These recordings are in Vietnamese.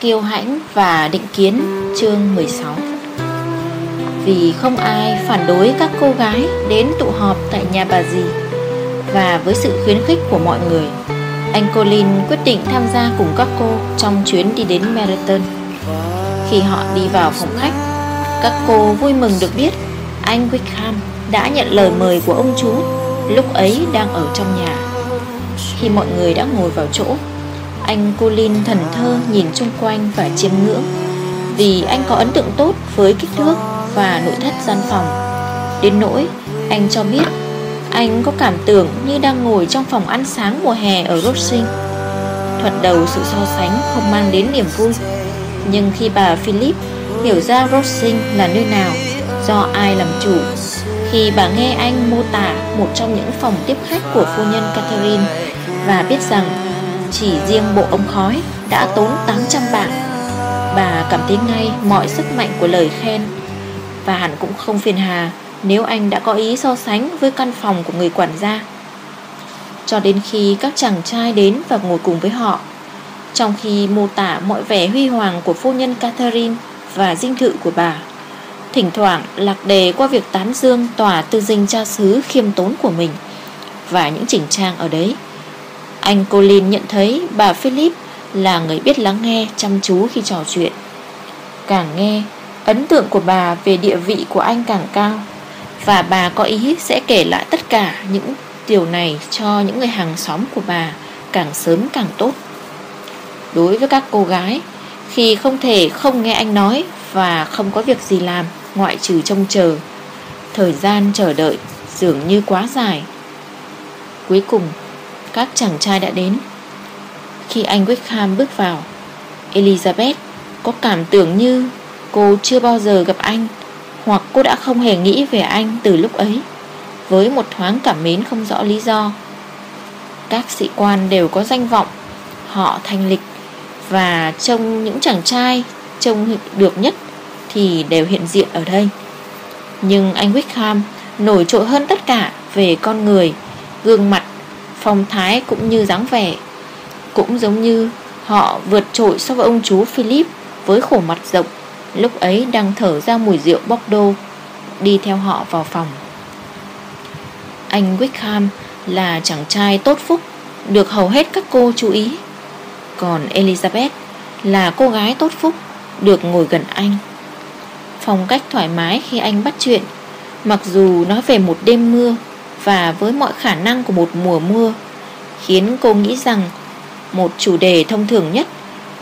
Kiêu hãnh và định kiến, chương 16 Vì không ai phản đối các cô gái đến tụ họp tại nhà bà dì Và với sự khuyến khích của mọi người, Anh Colin quyết định tham gia cùng các cô trong chuyến đi đến Meriton Khi họ đi vào phòng khách, Các cô vui mừng được biết anh Wickham đã nhận lời mời của ông chú, Lúc ấy đang ở trong nhà. Khi mọi người đã ngồi vào chỗ anh Colin thần thơ nhìn chung quanh và chiêm ngưỡng, Vì anh có ấn tượng tốt với kích thước và nội thất gian phòng. Đến nỗi, anh cho biết, Anh có cảm tưởng như đang ngồi trong phòng ăn sáng mùa hè ở Rossing Thoạt đầu sự so sánh không mang đến niềm vui, Nhưng khi bà Philip hiểu ra Rossing là nơi nào, Do ai làm chủ Khi bà nghe anh mô tả một trong những phòng tiếp khách của phu nhân Catherine Và biết rằng chỉ riêng bộ ống khói đã tốn 800 bảng. Bà cảm thấy ngay mọi sức mạnh của lời khen. Và hẳn cũng không phiền hà Nếu anh đã có ý so sánh với căn phòng của người quản gia. Cho đến khi các chàng trai đến và ngồi cùng với họ, Trong khi mô tả mọi vẻ huy hoàng của phu nhân Catherine Và dinh thự của bà, Thỉnh thoảng lạc đề qua việc tán dương tòa tư dinh cha xứ khiêm tốn của mình Và những chỉnh trang ở đấy. Anh Colin nhận thấy bà Philip là người biết lắng nghe chăm chú khi trò chuyện. Càng nghe, ấn tượng của bà về địa vị của anh càng cao Và bà có ý sẽ kể lại tất cả những điều này cho những người hàng xóm của bà càng sớm càng tốt. Đối với các cô gái Khi không thể không nghe anh nói và không có việc gì làm ngoại trừ trông chờ Thời gian chờ đợi dường như quá dài. Cuối cùng các chàng trai đã đến. Khi anh Wickham bước vào Elizabeth có cảm tưởng như Cô chưa bao giờ gặp anh Hoặc cô đã không hề nghĩ về anh từ lúc ấy Với một thoáng cảm mến không rõ lý do. Các sĩ quan đều có danh vọng Họ thanh lịch Và trông những chàng trai Trông được nhất thì đều hiện diện ở đây. Nhưng anh Wickham nổi trội hơn tất cả về con người, gương mặt, phong thái cũng như dáng vẻ, Cũng giống như họ vượt trội so với ông chú Philip với khổ mặt rộng, Lúc ấy đang thở ra mùi rượu Bordeaux Đi theo họ vào phòng. Anh Wickham là chàng trai tốt phúc, Được hầu hết các cô chú ý. Còn Elizabeth là cô gái tốt phúc, Được ngồi gần anh. Phong cách thoải mái khi anh bắt chuyện, Mặc dù nói về một đêm mưa và với mọi khả năng của một mùa mưa, Khiến cô nghĩ rằng Một chủ đề thông thường nhất,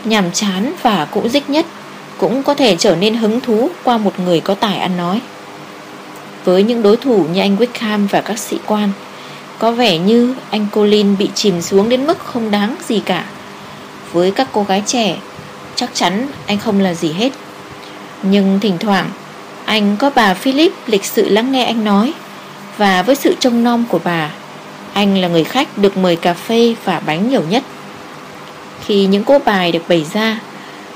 Nhàm chán và cũ dích nhất Cũng có thể trở nên hứng thú Qua một người có tài ăn nói. Với những đối thủ như anh Wickham và các sĩ quan, Có vẻ như anh Colin bị chìm xuống đến mức không đáng gì cả. Với các cô gái trẻ, Chắc chắn anh không là gì hết. Nhưng thỉnh thoảng, Anh có bà Philip lịch sự lắng nghe anh nói. Và với sự trông nom của bà, Anh là người khách được mời cà phê và bánh nhiều nhất. Khi những cỗ bài được bày ra,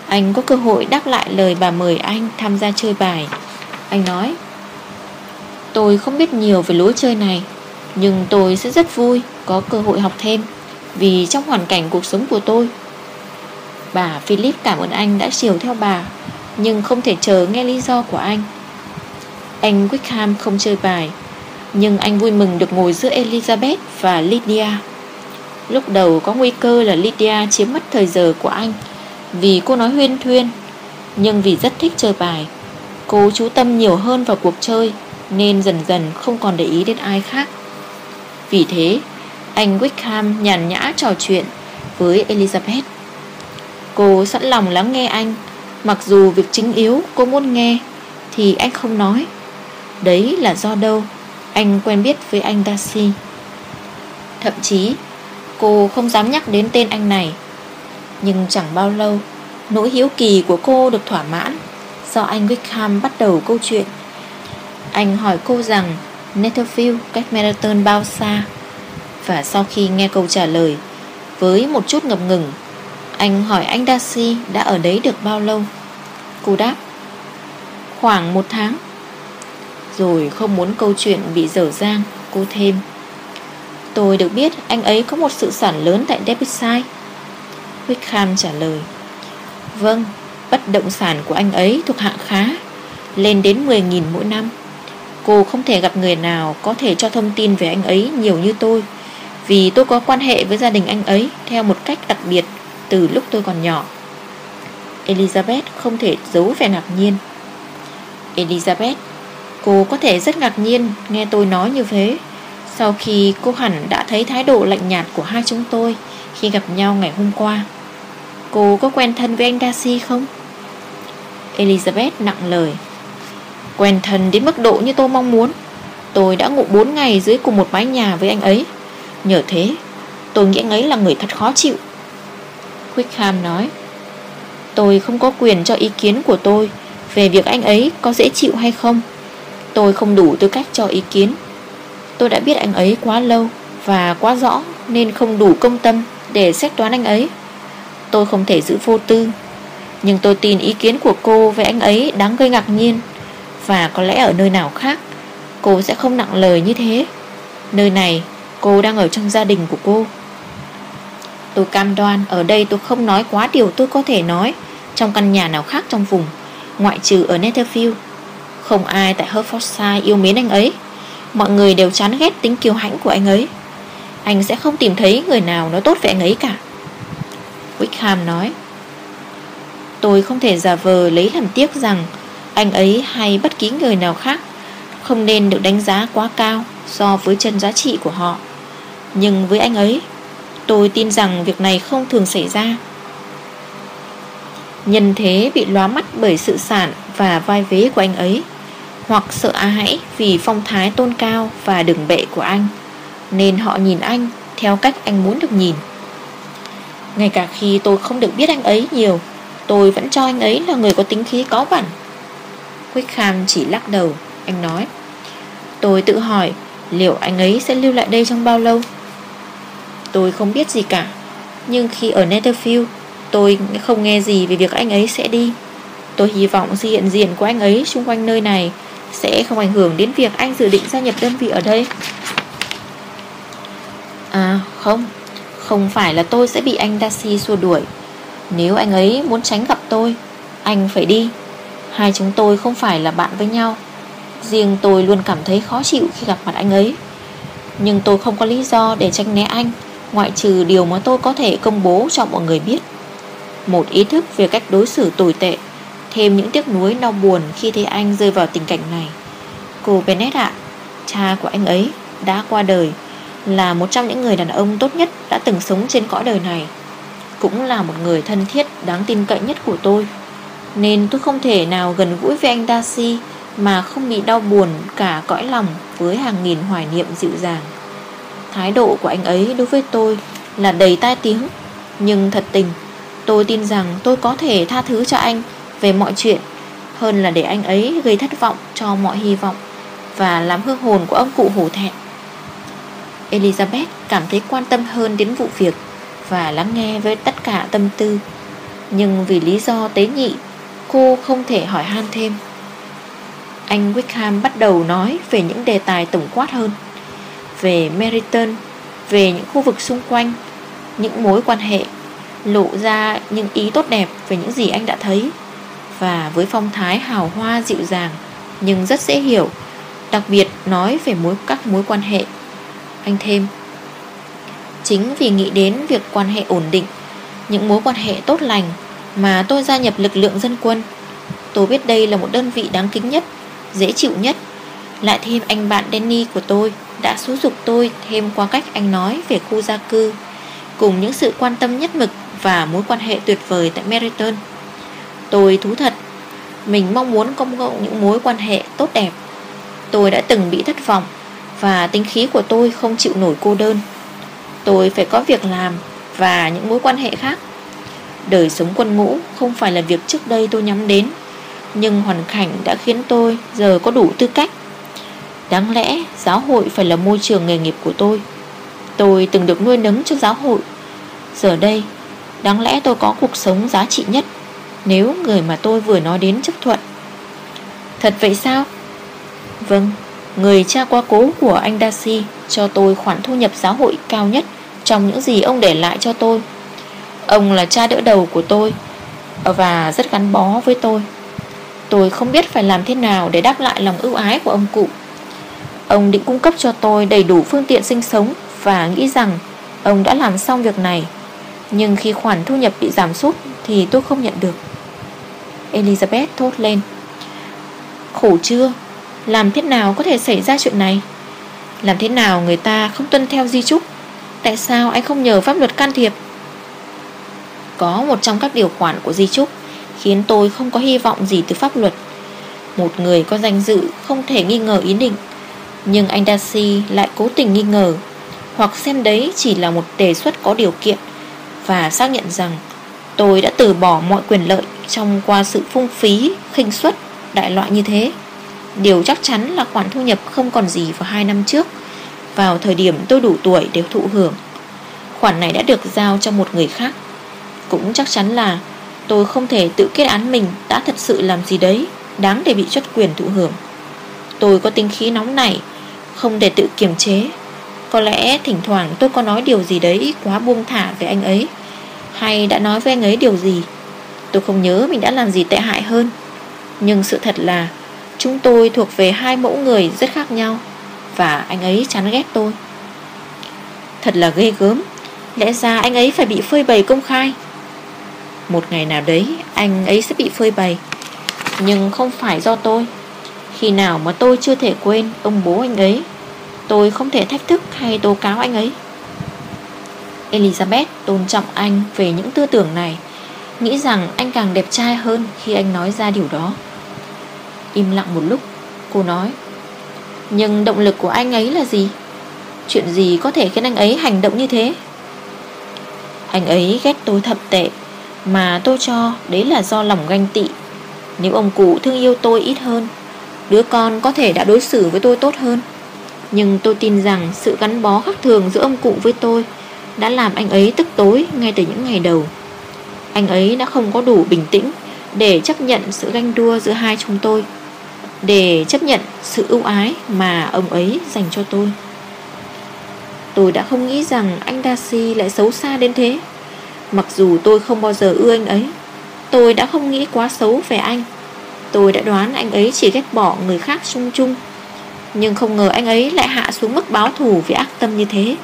Anh có cơ hội đáp lại lời bà mời anh tham gia chơi bài. Anh nói, Tôi không biết nhiều về lối chơi này, Nhưng tôi sẽ rất vui có cơ hội học thêm, Vì trong hoàn cảnh cuộc sống của tôi, Bà Philip cảm ơn anh đã chiều theo bà, nhưng không thể chờ nghe lý do của anh. Anh Wickham không chơi bài nhưng anh vui mừng được ngồi giữa Elizabeth và Lydia. Lúc đầu có nguy cơ là Lydia chiếm mất thời giờ của anh Vì cô nói huyên thuyên, Nhưng vì rất thích chơi bài. Cô chú tâm nhiều hơn vào cuộc chơi Nên dần dần không còn để ý đến ai khác. Vì thế, Anh Wickham nhàn nhã trò chuyện Với Elizabeth. Cô sẵn lòng lắng nghe anh, Mặc dù việc chính yếu cô muốn nghe Thì anh không nói. Đấy là do đâu? Anh quen biết với anh Darcy Thậm chí, Cô không dám nhắc đến tên anh này. Nhưng chẳng bao lâu, Nỗi hiếu kỳ của cô được thỏa mãn Do anh Wickham bắt đầu câu chuyện. Anh hỏi cô rằng Netherfield cách Marathon bao xa? Và sau khi nghe câu trả lời, Với một chút ngập ngừng, anh hỏi anh Darcy đã ở đấy được bao lâu? Cô đáp, Khoảng một tháng. Rồi không muốn câu chuyện bị dở dang, Cô thêm. Tôi được biết anh ấy có một sự sản lớn tại Debitside Wickham trả lời Vâng Bất động sản của anh ấy thuộc hạng khá, Lên đến 10.000 mỗi năm. Cô không thể gặp người nào Có thể cho thông tin về anh ấy nhiều như tôi, Vì tôi có quan hệ với gia đình anh ấy Theo một cách đặc biệt Từ lúc tôi còn nhỏ. Elizabeth không thể giấu vẻ ngạc nhiên. Elizabeth Cô có thể rất ngạc nhiên Nghe tôi nói như thế. Sau khi cô hẳn đã thấy thái độ lạnh nhạt của hai chúng tôi Khi gặp nhau ngày hôm qua, Cô có quen thân với anh Darcy không? Elizabeth nặng lời. Quen thân đến mức độ như tôi mong muốn. Tôi đã ngủ 4 ngày dưới cùng một mái nhà với anh ấy. Nhờ thế, Tôi nghĩ anh ấy là người thật khó chịu. Quickham nói, Tôi không có quyền cho ý kiến của tôi Về việc anh ấy có dễ chịu hay không. Tôi không đủ tư cách cho ý kiến. Tôi đã biết anh ấy quá lâu Và quá rõ Nên không đủ công tâm Để xét toán anh ấy. Tôi không thể giữ vô tư, Nhưng tôi tin ý kiến của cô về anh ấy đáng gây ngạc nhiên. Và có lẽ ở nơi nào khác, Cô sẽ không nặng lời như thế. Nơi này, cô đang ở trong gia đình của cô. Tôi cam đoan ở đây tôi không nói quá điều tôi có thể nói Trong căn nhà nào khác trong vùng, Ngoại trừ ở Netherfield. Không ai tại Hertfordshire yêu mến anh ấy. Mọi người đều chán ghét tính kiêu hãnh của anh ấy. Anh sẽ không tìm thấy người nào nói tốt về anh ấy cả. Wickham nói, Tôi không thể giả vờ lấy làm tiếc rằng Anh ấy hay bất kỳ người nào khác Không nên được đánh giá quá cao So với chân giá trị của họ. Nhưng với anh ấy, Tôi tin rằng việc này không thường xảy ra. Nhân thế bị lóa mắt bởi sự sản Và vai vế của anh ấy hoặc sợ hãi vì phong thái tôn cao Và đường bệ của anh, Nên họ nhìn anh Theo cách anh muốn được nhìn. Ngay cả khi tôi không được biết anh ấy nhiều, Tôi vẫn cho anh ấy là người có tính khí có bẩn Wickham chỉ lắc đầu, Anh nói, Tôi tự hỏi liệu anh ấy sẽ lưu lại đây trong bao lâu? Tôi không biết gì cả, Nhưng khi ở Netherfield, Tôi không nghe gì về việc anh ấy sẽ đi. Tôi hy vọng sự hiện diện của anh ấy xung quanh nơi này sẽ không ảnh hưởng đến việc anh dự định gia nhập đơn vị ở đây. À không. Không phải là tôi sẽ bị anh Darcy xua đuổi. Nếu anh ấy muốn tránh gặp tôi, Anh phải đi. Hai chúng tôi không phải là bạn với nhau. Riêng tôi luôn cảm thấy khó chịu khi gặp mặt anh ấy. Nhưng tôi không có lý do để tranh né anh, Ngoại trừ điều mà tôi có thể công bố cho mọi người biết. Một ý thức về cách đối xử tồi tệ. Thêm những tiếc nuối đau buồn khi thấy anh rơi vào tình cảnh này. Cô Bennett ạ, Cha của anh ấy đã qua đời, là một trong những người đàn ông tốt nhất đã từng sống trên cõi đời này. Cũng là một người thân thiết, đáng tin cậy nhất của tôi. Nên tôi không thể nào gần gũi với anh Darcy Mà không bị đau buồn cả cõi lòng với hàng nghìn hoài niệm dịu dàng. Thái độ của anh ấy đối với tôi là đầy tai tiếng, Nhưng thật tình, Tôi tin rằng tôi có thể tha thứ cho anh về mọi chuyện. Hơn là để anh ấy gây thất vọng cho mọi hy vọng Và làm hương hồn của ông cụ hổ thẹn. Elizabeth cảm thấy quan tâm hơn đến vụ việc Và lắng nghe với tất cả tâm tư. Nhưng vì lý do tế nhị, Cô không thể hỏi han thêm. Anh Wickham bắt đầu nói về những đề tài tổng quát hơn, Về Meriton Về những khu vực xung quanh, Những mối quan hệ, Lộ ra những ý tốt đẹp về những gì anh đã thấy. Và với phong thái hào hoa dịu dàng, Nhưng rất dễ hiểu, Đặc biệt nói về mối, các mối quan hệ. Anh thêm, Chính vì nghĩ đến việc quan hệ ổn định, Những mối quan hệ tốt lành Mà tôi gia nhập lực lượng dân quân, Tôi biết đây là một đơn vị đáng kính nhất, Dễ chịu nhất. Lại thêm anh bạn Danny của tôi Đã xúi dục tôi thêm qua cách anh nói Về khu gia cư, Cùng những sự quan tâm nhất mực Và mối quan hệ tuyệt vời tại Meriton Tôi thú thật mình mong muốn công ngộ những mối quan hệ tốt đẹp. Tôi đã từng bị thất vọng, và tính khí của tôi không chịu nổi cô đơn. Tôi phải có việc làm Và những mối quan hệ khác. Đời sống quân ngũ không phải là việc trước đây tôi nhắm đến, Nhưng hoàn cảnh đã khiến tôi giờ có đủ tư cách. Đáng lẽ giáo hội phải là môi trường nghề nghiệp của tôi. Tôi từng được nuôi nấng cho giáo hội. Giờ đây, Đáng lẽ tôi có cuộc sống giá trị nhất. Nếu người mà tôi vừa nói đến chấp thuận. Thật vậy sao? Vâng Người cha quá cố của anh Darcy Cho tôi khoản thu nhập giáo hội cao nhất Trong những gì ông để lại cho tôi. Ông là cha đỡ đầu của tôi Và rất gắn bó với tôi. Tôi không biết phải làm thế nào để đáp lại lòng ưu ái của ông cụ. Ông định cung cấp cho tôi đầy đủ phương tiện sinh sống Và nghĩ rằng ông đã làm xong việc này. Nhưng khi khoản thu nhập bị giảm sút thì tôi không nhận được. Elizabeth thốt lên. Khổ chưa? Làm thế nào có thể xảy ra chuyện này? Làm thế nào người ta không tuân theo di trúc Tại sao anh không nhờ pháp luật can thiệp? Có một trong các điều khoản của di trúc Khiến tôi không có hy vọng gì từ pháp luật. Một người có danh dự Không thể nghi ngờ ý định, Nhưng anh Darcy lại cố tình nghi ngờ, Hoặc xem đấy chỉ là một đề xuất có điều kiện Và xác nhận rằng Tôi đã từ bỏ mọi quyền lợi Trong qua sự phung phí, khinh suất Đại loại như thế. Điều chắc chắn là khoản thu nhập không còn gì vào hai năm trước. Vào thời điểm tôi đủ tuổi để thụ hưởng Khoản này đã được giao cho một người khác. Cũng chắc chắn là Tôi không thể tự kết án mình Đã thật sự làm gì đấy Đáng để bị chất quyền thụ hưởng. Tôi có tính khí nóng nảy Không để tự kiềm chế. Có lẽ thỉnh thoảng tôi có nói điều gì đấy Quá buông thả về anh ấy. Hay đã nói với anh ấy điều gì? Tôi không nhớ mình đã làm gì tệ hại hơn. Nhưng sự thật là, Chúng tôi thuộc về hai mẫu người rất khác nhau, Và anh ấy chán ghét tôi. Thật là ghê gớm, Lẽ ra anh ấy phải bị phơi bày công khai. Một ngày nào đấy, Anh ấy sẽ bị phơi bày. Nhưng không phải do tôi. Khi nào mà tôi chưa thể quên Ông bố anh ấy, Tôi không thể thách thức hay tố cáo anh ấy. Elizabeth tôn trọng anh Về những tư tưởng này. Nghĩ rằng anh càng đẹp trai hơn Khi anh nói ra điều đó. Im lặng một lúc, Cô nói, Nhưng động lực của anh ấy là gì? Chuyện gì có thể khiến anh ấy hành động như thế? Anh ấy ghét tôi thậm tệ, mà tôi cho đấy là do lòng ganh tị. Nếu ông cụ thương yêu tôi ít hơn, Đứa con có thể đã đối xử với tôi tốt hơn. Nhưng tôi tin rằng sự gắn bó khác thường giữa ông cụ với tôi đã làm anh ấy tức tối ngay từ những ngày đầu. Anh ấy đã không có đủ bình tĩnh Để chấp nhận sự ganh đua giữa hai chúng tôi, Để chấp nhận sự ưu ái mà ông ấy dành cho tôi. Tôi đã không nghĩ rằng anh Darcy lại xấu xa đến thế. Mặc dù tôi không bao giờ ưa anh ấy, Tôi đã không nghĩ quá xấu về anh. Tôi đã đoán anh ấy chỉ ghét bỏ người khác chung chung. Nhưng không ngờ anh ấy lại hạ xuống mức báo thù vì ác tâm như thế.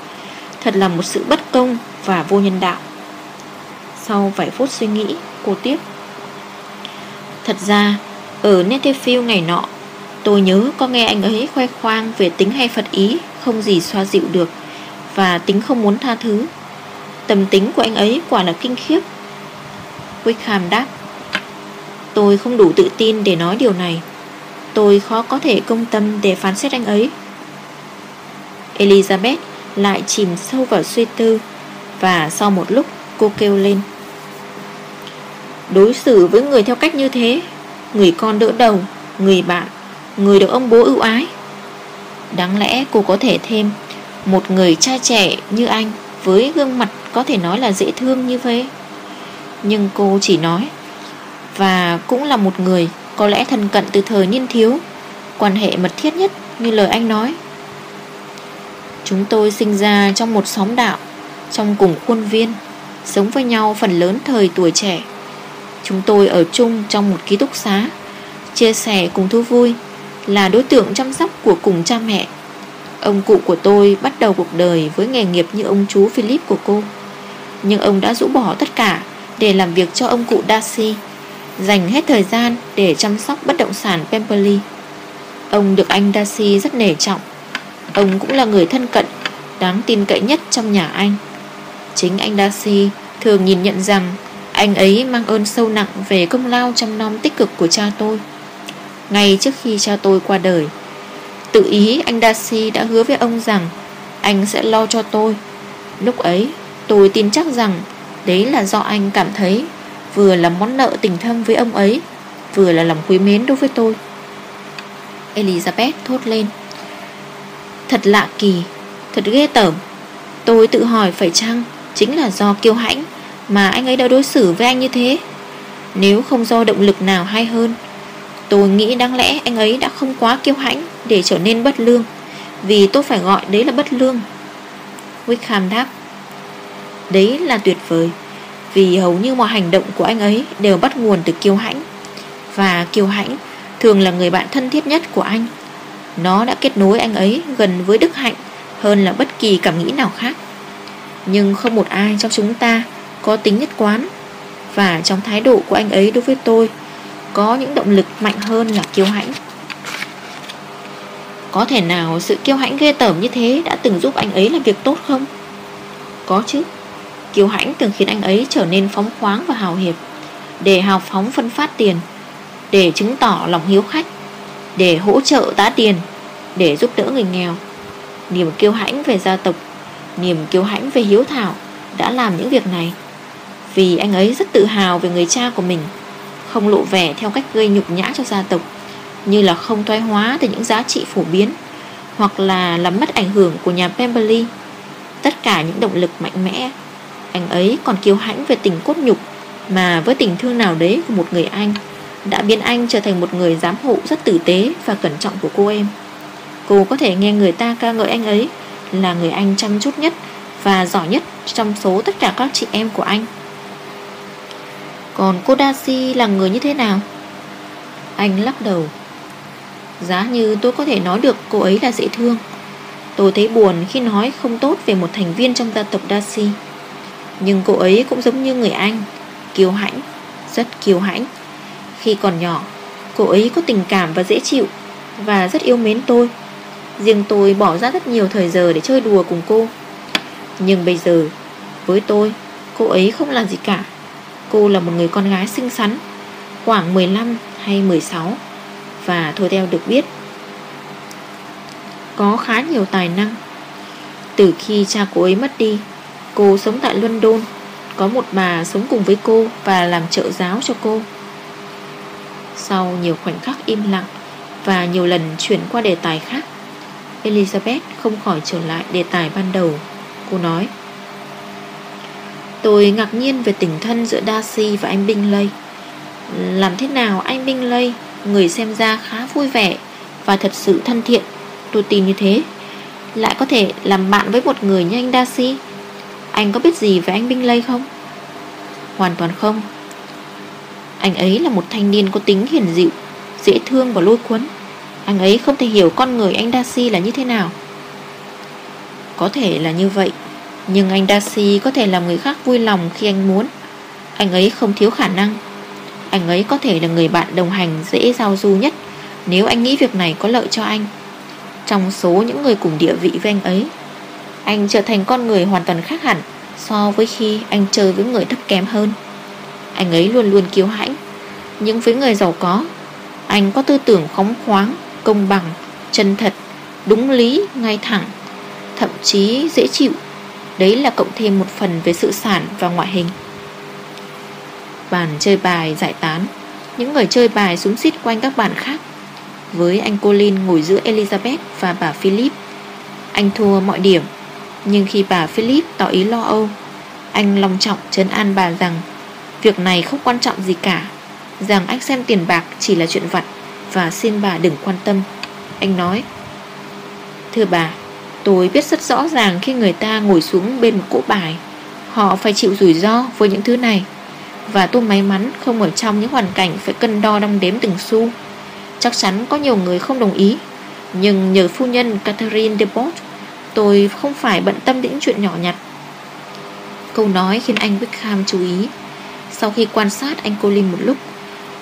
Thật là một sự bất công và vô nhân đạo. Sau vài phút suy nghĩ, Cô tiếp. Thật ra, Ở Netherfield ngày nọ, Tôi nhớ có nghe anh ấy khoe khoang Về tính hay Phật ý, Không gì xoa dịu được, Và tính không muốn tha thứ. Tầm tính của anh ấy quả là kinh khiếp. Wickham đáp, Tôi không đủ tự tin để nói điều này. Tôi khó có thể công tâm để phán xét anh ấy. Elizabeth lại chìm sâu vào suy tư, Và sau một lúc, cô kêu lên. Đối xử với người theo cách như thế, Người con đỡ đầu, Người bạn, Người được ông bố ưu ái. Đáng lẽ cô có thể thêm Một người cha trẻ như anh Với gương mặt có thể nói là dễ thương như vậy. Nhưng cô chỉ nói, Và cũng là một người Có lẽ thân cận từ thời niên thiếu, Quan hệ mật thiết nhất Như lời anh nói. Chúng tôi sinh ra trong một xóm đạo, Trong cùng khuôn viên, Sống với nhau phần lớn thời tuổi trẻ. Chúng tôi ở chung trong một ký túc xá, Chia sẻ cùng thú vui, Là đối tượng chăm sóc của cùng cha mẹ. Ông cụ của tôi bắt đầu cuộc đời với nghề nghiệp như ông chú Philip của cô. Nhưng ông đã rũ bỏ tất cả Để làm việc cho ông cụ Darcy, Dành hết thời gian để chăm sóc bất động sản Pemberley. Ông được anh Darcy rất nể trọng. Ông cũng là người thân cận, Đáng tin cậy nhất trong nhà anh. Chính anh Darcy thường nhìn nhận rằng Anh ấy mang ơn sâu nặng Về công lao chăm nom tích cực của cha tôi. Ngay trước khi cha tôi qua đời, Tự ý anh Darcy đã hứa với ông rằng Anh sẽ lo cho tôi. Lúc ấy, Tôi tin chắc rằng Đấy là do anh cảm thấy Vừa là món nợ tình thâm với ông ấy, Vừa là lòng quý mến đối với tôi. Elizabeth thốt lên. Thật lạ kỳ, Thật ghê tởm. Tôi tự hỏi phải chăng Chính là do kiêu hãnh Mà anh ấy đã đối xử với anh như thế? Nếu không do động lực nào hay hơn, Tôi nghĩ đáng lẽ anh ấy đã không quá kiêu hãnh Để trở nên bất lương, Vì tôi phải gọi đấy là bất lương. Wickham đáp, Đấy là tuyệt vời, Vì hầu như mọi hành động của anh ấy Đều bắt nguồn từ kiêu hãnh, Và kiêu hãnh thường là người bạn thân thiết nhất của anh. Nó đã kết nối anh ấy gần với đức hạnh Hơn là bất kỳ cảm nghĩ nào khác. Nhưng không một ai trong chúng ta Có tính nhất quán Và trong thái độ của anh ấy đối với tôi Có những động lực mạnh hơn là kiêu hãnh. Có thể nào sự kiêu hãnh ghê tởm như thế Đã từng giúp anh ấy làm việc tốt không? Có chứ. Kiêu hãnh từng khiến anh ấy trở nên phóng khoáng và hào hiệp, Để hào phóng phân phát tiền, Để chứng tỏ lòng hiếu khách. Để hỗ trợ tá tiền, Để giúp đỡ người nghèo. Niềm kiêu hãnh về gia tộc, Niềm kiêu hãnh về hiếu thảo Đã làm những việc này. Vì anh ấy rất tự hào về người cha của mình, Không lộ vẻ theo cách gây nhục nhã cho gia tộc, Như là không thoái hóa từ những giá trị phổ biến, Hoặc là làm mất ảnh hưởng của nhà Pemberley. Tất cả những động lực mạnh mẽ, anh ấy còn kiêu hãnh về tình cốt nhục Mà với tình thương nào đấy của một người anh. Đã biến anh trở thành một người giám hộ rất tử tế và cẩn trọng của cô em. Cô có thể nghe người ta ca ngợi anh ấy Là người anh chăm chút nhất Và giỏi nhất trong số tất cả các chị em của anh. Còn cô Darcy là người như thế nào? Anh lắc đầu. Giá như tôi có thể nói được cô ấy là dễ thương. Tôi thấy buồn khi nói không tốt về một thành viên trong gia tộc Darcy nhưng cô ấy cũng giống như người anh, Kiêu hãnh, Rất kiêu hãnh. Khi còn nhỏ. Cô ấy có tình cảm và dễ chịu, Và rất yêu mến tôi. Riêng tôi bỏ ra rất nhiều thời giờ để chơi đùa cùng cô. Nhưng bây giờ, Với tôi, Cô ấy không là gì cả. Cô là một người con gái xinh xắn, Khoảng 15 hay 16 Và thôi theo được biết, Có khá nhiều tài năng. Từ khi cha cô ấy mất đi, Cô sống tại London, Có một bà sống cùng với cô Và làm trợ giáo cho cô. Sau nhiều khoảnh khắc im lặng Và nhiều lần chuyển qua đề tài khác, Elizabeth không khỏi trở lại đề tài ban đầu. Cô nói, Tôi ngạc nhiên về tình thân giữa Darcy và anh Bingley. Làm thế nào anh Bingley, Người xem ra khá vui vẻ Và thật sự thân thiện. Tôi tin như thế. Lại có thể làm bạn với một người như anh Darcy. Anh có biết gì về anh Bingley không? Hoàn toàn không. Anh ấy là một thanh niên có tính hiền dịu, Dễ thương và lôi cuốn. Anh ấy không thể hiểu con người anh Darcy là như thế nào. Có thể là như vậy, Nhưng anh Darcy có thể làm người khác vui lòng khi anh muốn. Anh ấy không thiếu khả năng. Anh ấy có thể là người bạn đồng hành dễ giao du nhất Nếu anh nghĩ việc này có lợi cho anh. Trong số những người cùng địa vị với anh ấy, anh trở thành con người hoàn toàn khác hẳn So với khi anh chơi với người thấp kém hơn. Anh ấy luôn luôn kiêu hãnh. Nhưng với người giàu có Anh có tư tưởng phóng khoáng Công bằng, chân thật Đúng lý, ngay thẳng Thậm chí dễ chịu. Đấy là cộng thêm một phần về sự sản và ngoại hình. Bàn chơi bài giải tán. Những người chơi bài súng xít quanh các bàn khác. Với anh Colin ngồi giữa Elizabeth và bà Philip Anh thua mọi điểm. Nhưng khi bà Philip tỏ ý lo âu Anh long trọng trấn an bà rằng Việc này không quan trọng gì cả. Rằng anh xem tiền bạc chỉ là chuyện vặt Và xin bà đừng quan tâm. Anh nói, Thưa bà, Tôi biết rất rõ ràng khi người ta ngồi xuống bên một cỗ bài, Họ phải chịu rủi ro với những thứ này. Và tôi may mắn không ở trong những hoàn cảnh phải cân đo đong đếm từng xu. Chắc chắn có nhiều người không đồng ý, Nhưng nhờ phu nhân Catherine de Bot Tôi không phải bận tâm đến chuyện nhỏ nhặt. Câu nói khiến anh Wickham chú ý. Sau khi quan sát anh Colin một lúc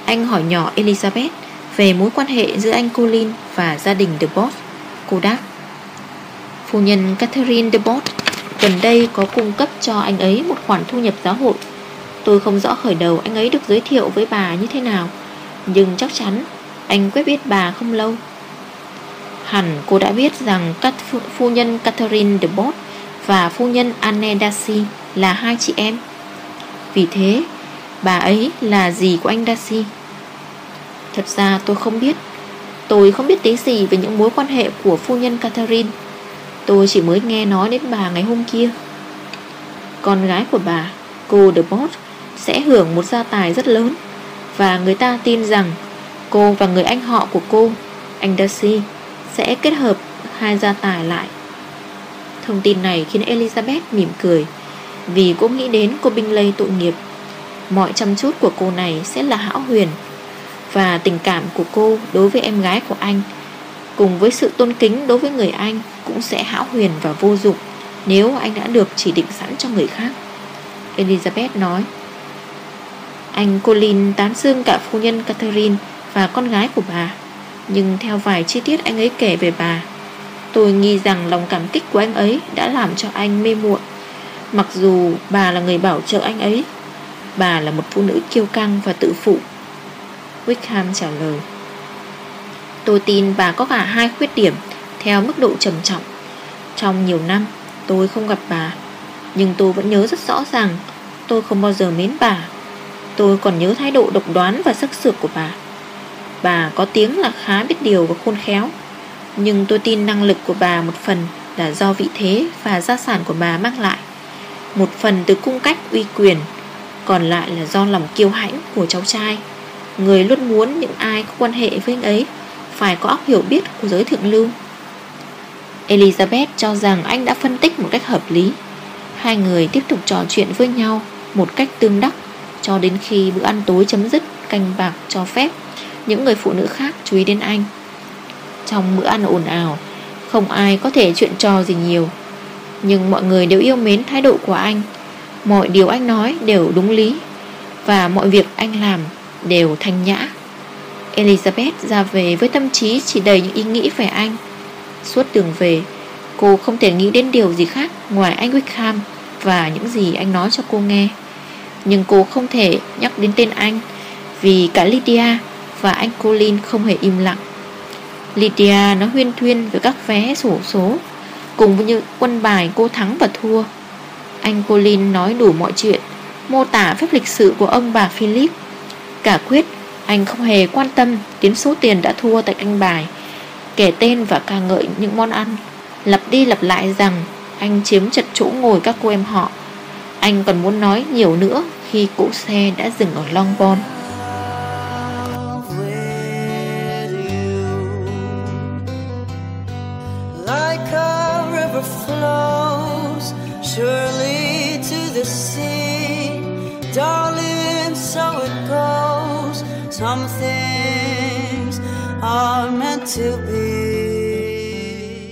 Anh hỏi nhỏ Elizabeth Về mối quan hệ giữa anh Colin Và gia đình The Boss Cô đáp Phu nhân Catherine De Gần đây có cung cấp cho anh ấy Một khoản thu nhập giáo hội. Tôi không rõ khởi đầu anh ấy được giới thiệu với bà như thế nào Nhưng chắc chắn Anh quyết biết bà không lâu. Hẳn cô đã biết rằng các phu nhân Catherine de Bot và phu nhân Anne Darcy là hai chị em. Vì thế, bà ấy là gì của anh Darcy? Thật ra tôi không biết. Tôi không biết tí gì về những mối quan hệ của phu nhân Catherine. Tôi chỉ mới nghe nói đến bà ngày hôm kia. Con gái của bà, cô de Bot, sẽ hưởng một gia tài rất lớn và người ta tin rằng cô và người anh họ của cô, anh Darcy, sẽ kết hợp hai gia tài lại Thông tin này khiến Elizabeth mỉm cười Vì cô nghĩ đến cô binh lây tội nghiệp Mọi chăm chút của cô này sẽ là hão huyền. Và tình cảm của cô đối với em gái của anh, Cùng với sự tôn kính đối với người anh Cũng sẽ hão huyền và vô dụng Nếu anh đã được chỉ định sẵn cho người khác. Elizabeth nói. Anh Colin tán dương cả phu nhân Catherine Và con gái của bà, Nhưng theo vài chi tiết anh ấy kể về bà, Tôi nghi rằng lòng cảm kích của anh ấy Đã làm cho anh mê muội. Mặc dù bà là người bảo trợ anh ấy Bà là một phụ nữ kiêu căng và tự phụ. Wickham trả lời, Tôi tin bà có cả hai khuyết điểm, Theo mức độ trầm trọng. Trong nhiều năm, tôi không gặp bà, Nhưng tôi vẫn nhớ rất rõ ràng Tôi không bao giờ mến bà. Tôi còn nhớ thái độ độc đoán và sắc sược của bà. Bà có tiếng là khá biết điều và khôn khéo, Nhưng tôi tin năng lực của bà một phần Là do vị thế và gia sản của bà mang lại, Một phần từ cung cách uy quyền còn lại là do lòng kiêu hãnh của cháu trai. Người luôn muốn những ai có quan hệ với anh ấy Phải có óc hiểu biết của giới thượng lưu. Elizabeth cho rằng anh đã phân tích một cách hợp lý. Hai người tiếp tục trò chuyện với nhau Một cách tương đắc Cho đến khi bữa ăn tối chấm dứt, Canh bạc cho phép Những người phụ nữ khác chú ý đến anh. Trong bữa ăn ồn ào, Không ai có thể chuyện trò gì nhiều, Nhưng mọi người đều yêu mến thái độ của anh. Mọi điều anh nói đều đúng lý Và mọi việc anh làm đều thanh nhã. Elizabeth ra về với tâm trí chỉ đầy những ý nghĩ về anh. Suốt đường về, Cô không thể nghĩ đến điều gì khác Ngoài anh Wickham Và những gì anh nói cho cô nghe. Nhưng cô không thể nhắc đến tên anh Vì cả Lydia Và anh Colin không hề im lặng. Lydia nó huyên thuyên Về các vé sổ số Cùng với những quân bài cô thắng và thua. Anh Colin nói đủ mọi chuyện, Mô tả phép lịch sự của ông bà Philip. Cả quyết, Anh không hề quan tâm Đến số tiền đã thua tại canh bài. Kể tên và ca ngợi những món ăn, Lặp đi lặp lại rằng Anh chiếm chật chỗ ngồi các cô em họ. Anh còn muốn nói nhiều nữa Khi cỗ xe đã dừng ở Longbourn to be.